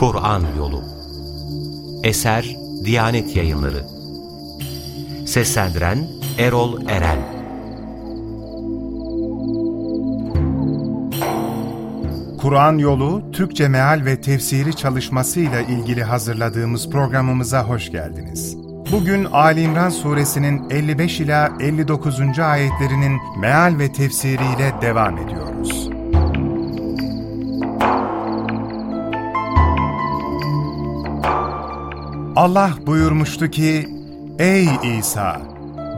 Kur'an Yolu Eser Diyanet Yayınları Seslendiren Erol Eren Kur'an Yolu Türkçe Meal ve Tefsiri çalışmasıyla ilgili hazırladığımız programımıza hoş geldiniz. Bugün Ali İmran suresinin 55 ila 59. ayetlerinin meal ve tefsiriyle devam ediyoruz. Allah buyurmuştu ki, Ey İsa!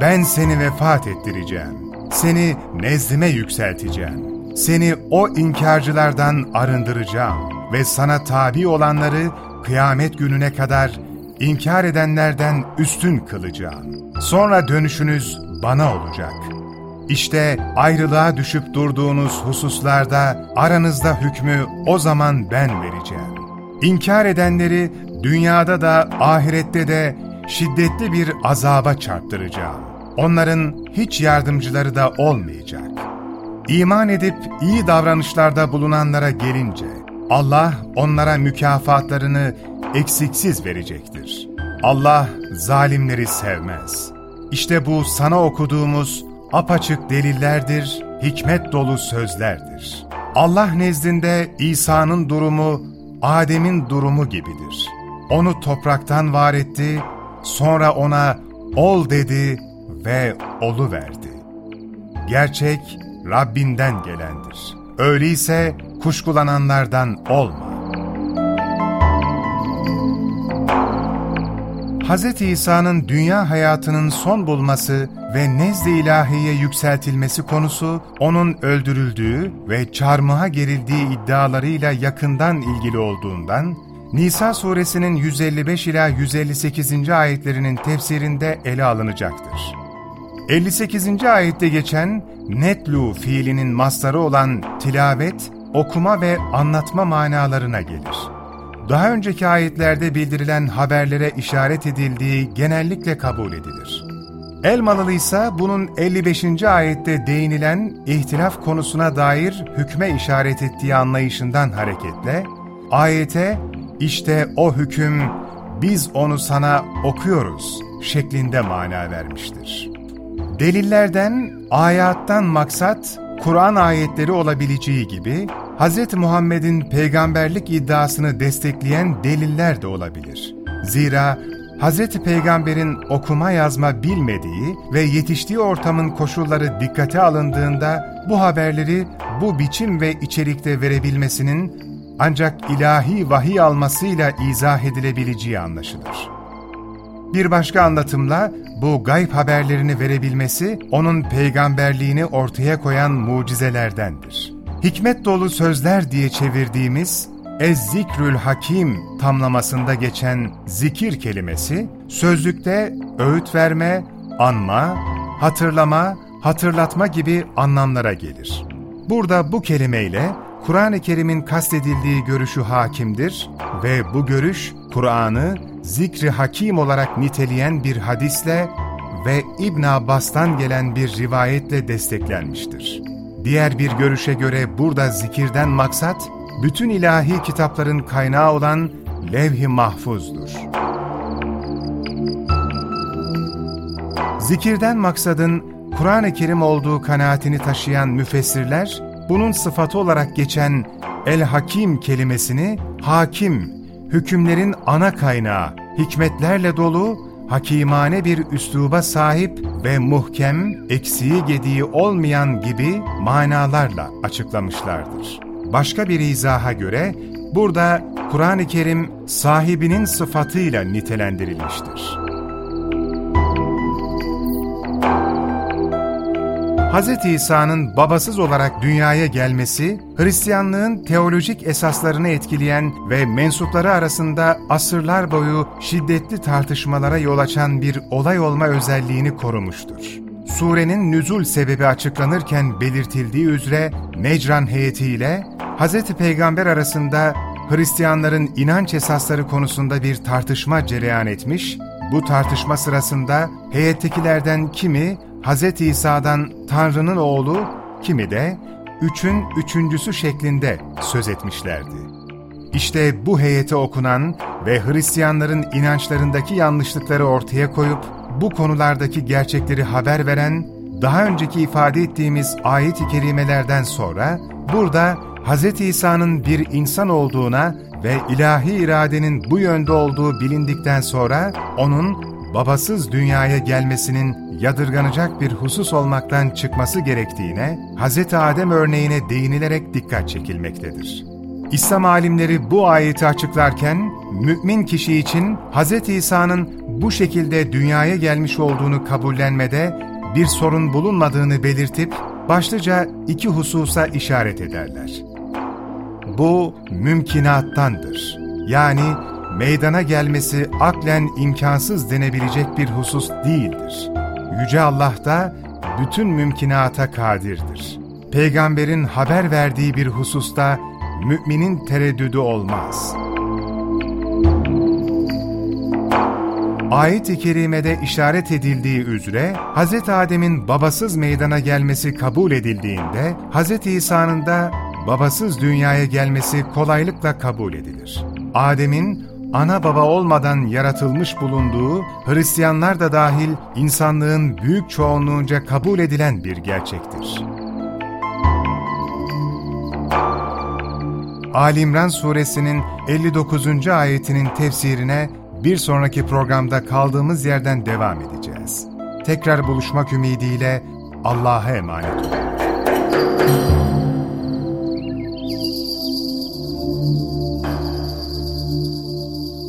Ben seni vefat ettireceğim. Seni nezdime yükselteceğim. Seni o inkarcılardan arındıracağım ve sana tabi olanları kıyamet gününe kadar inkar edenlerden üstün kılacağım. Sonra dönüşünüz bana olacak. İşte ayrılığa düşüp durduğunuz hususlarda aranızda hükmü o zaman ben vereceğim. İnkar edenleri dünyada da ahirette de şiddetli bir azaba çarptıracağım. Onların hiç yardımcıları da olmayacak. İman edip iyi davranışlarda bulunanlara gelince, Allah onlara mükafatlarını eksiksiz verecektir. Allah zalimleri sevmez. İşte bu sana okuduğumuz apaçık delillerdir, hikmet dolu sözlerdir. Allah nezdinde İsa'nın durumu, Adem'in durumu gibidir. Onu topraktan var etti, sonra ona ol dedi ve olu verdi. Gerçek Rabbinden gelendir. Öyleyse kuşkulananlardan olma. Hz. İsa'nın dünya hayatının son bulması ve nezd-i ilahiye yükseltilmesi konusu, onun öldürüldüğü ve çarmıha gerildiği iddialarıyla yakından ilgili olduğundan, Nisa suresinin 155 ila 158. ayetlerinin tefsirinde ele alınacaktır. 58. ayette geçen netlu fiilinin mastarı olan tilavet, okuma ve anlatma manalarına gelir. Daha önceki ayetlerde bildirilen haberlere işaret edildiği genellikle kabul edilir. Elmalılı ise bunun 55. ayette değinilen ihtilaf konusuna dair hükme işaret ettiği anlayışından hareketle, ayete işte o hüküm biz onu sana okuyoruz şeklinde mana vermiştir. Delillerden, ayattan maksat, Kur'an ayetleri olabileceği gibi, Hz. Muhammed'in peygamberlik iddiasını destekleyen deliller de olabilir. Zira Hz. Peygamber'in okuma yazma bilmediği ve yetiştiği ortamın koşulları dikkate alındığında bu haberleri bu biçim ve içerikte verebilmesinin ancak ilahi vahiy almasıyla izah edilebileceği anlaşılır. Bir başka anlatımla bu gayb haberlerini verebilmesi onun peygamberliğini ortaya koyan mucizelerdendir. Hikmet dolu sözler diye çevirdiğimiz Ez-Zikrül Hakim tamlamasında geçen zikir kelimesi, sözlükte öğüt verme, anma, hatırlama, hatırlatma gibi anlamlara gelir. Burada bu kelimeyle Kur'an-ı Kerim'in kastedildiği görüşü hakimdir ve bu görüş Kur'an'ı zikri hakim olarak niteleyen bir hadisle ve İbn Abbas'tan gelen bir rivayetle desteklenmiştir. Diğer bir görüşe göre burada zikirden maksat, bütün ilahi kitapların kaynağı olan levh-i mahfuzdur. Zikirden maksadın Kur'an-ı Kerim olduğu kanaatini taşıyan müfessirler, bunun sıfatı olarak geçen el-hakim kelimesini hakim, hükümlerin ana kaynağı, hikmetlerle dolu, hakimane bir üsluba sahip ve muhkem, eksiği gediği olmayan gibi manalarla açıklamışlardır. Başka bir izaha göre burada Kur'an-ı Kerim sahibinin sıfatıyla nitelendirilmiştir. Hz. İsa'nın babasız olarak dünyaya gelmesi, Hristiyanlığın teolojik esaslarını etkileyen ve mensupları arasında asırlar boyu şiddetli tartışmalara yol açan bir olay olma özelliğini korumuştur. Surenin nüzul sebebi açıklanırken belirtildiği üzere Necran heyetiyle Hz. Peygamber arasında Hristiyanların inanç esasları konusunda bir tartışma cereyan etmiş, bu tartışma sırasında heyettekilerden kimi Hz. İsa'dan Tanrı'nın oğlu, kimi de üçün üçüncüsü şeklinde söz etmişlerdi. İşte bu heyete okunan ve Hristiyanların inançlarındaki yanlışlıkları ortaya koyup bu konulardaki gerçekleri haber veren, daha önceki ifade ettiğimiz ayet-i kerimelerden sonra burada Hz. İsa'nın bir insan olduğuna ve ilahi iradenin bu yönde olduğu bilindikten sonra onun babasız dünyaya gelmesinin yadırganacak bir husus olmaktan çıkması gerektiğine Hz. Adem örneğine değinilerek dikkat çekilmektedir. İslam alimleri bu ayeti açıklarken, mümin kişi için Hz. İsa'nın bu şekilde dünyaya gelmiş olduğunu kabullenmede bir sorun bulunmadığını belirtip, başlıca iki hususa işaret ederler. Bu mümkinattandır. Yani meydana gelmesi aklen imkansız denebilecek bir husus değildir. Yüce Allah da bütün mümkinata kadirdir. Peygamberin haber verdiği bir hususta müminin tereddüdü olmaz. Ayet-i Kerime'de işaret edildiği üzere Hz. Adem'in babasız meydana gelmesi kabul edildiğinde Hz. İsa'nın da babasız dünyaya gelmesi kolaylıkla kabul edilir. Adem'in ana baba olmadan yaratılmış bulunduğu, Hristiyanlar da dahil insanlığın büyük çoğunluğunca kabul edilen bir gerçektir. Ali İmran suresinin 59. ayetinin tefsirine bir sonraki programda kaldığımız yerden devam edeceğiz. Tekrar buluşmak ümidiyle Allah'a emanet olun.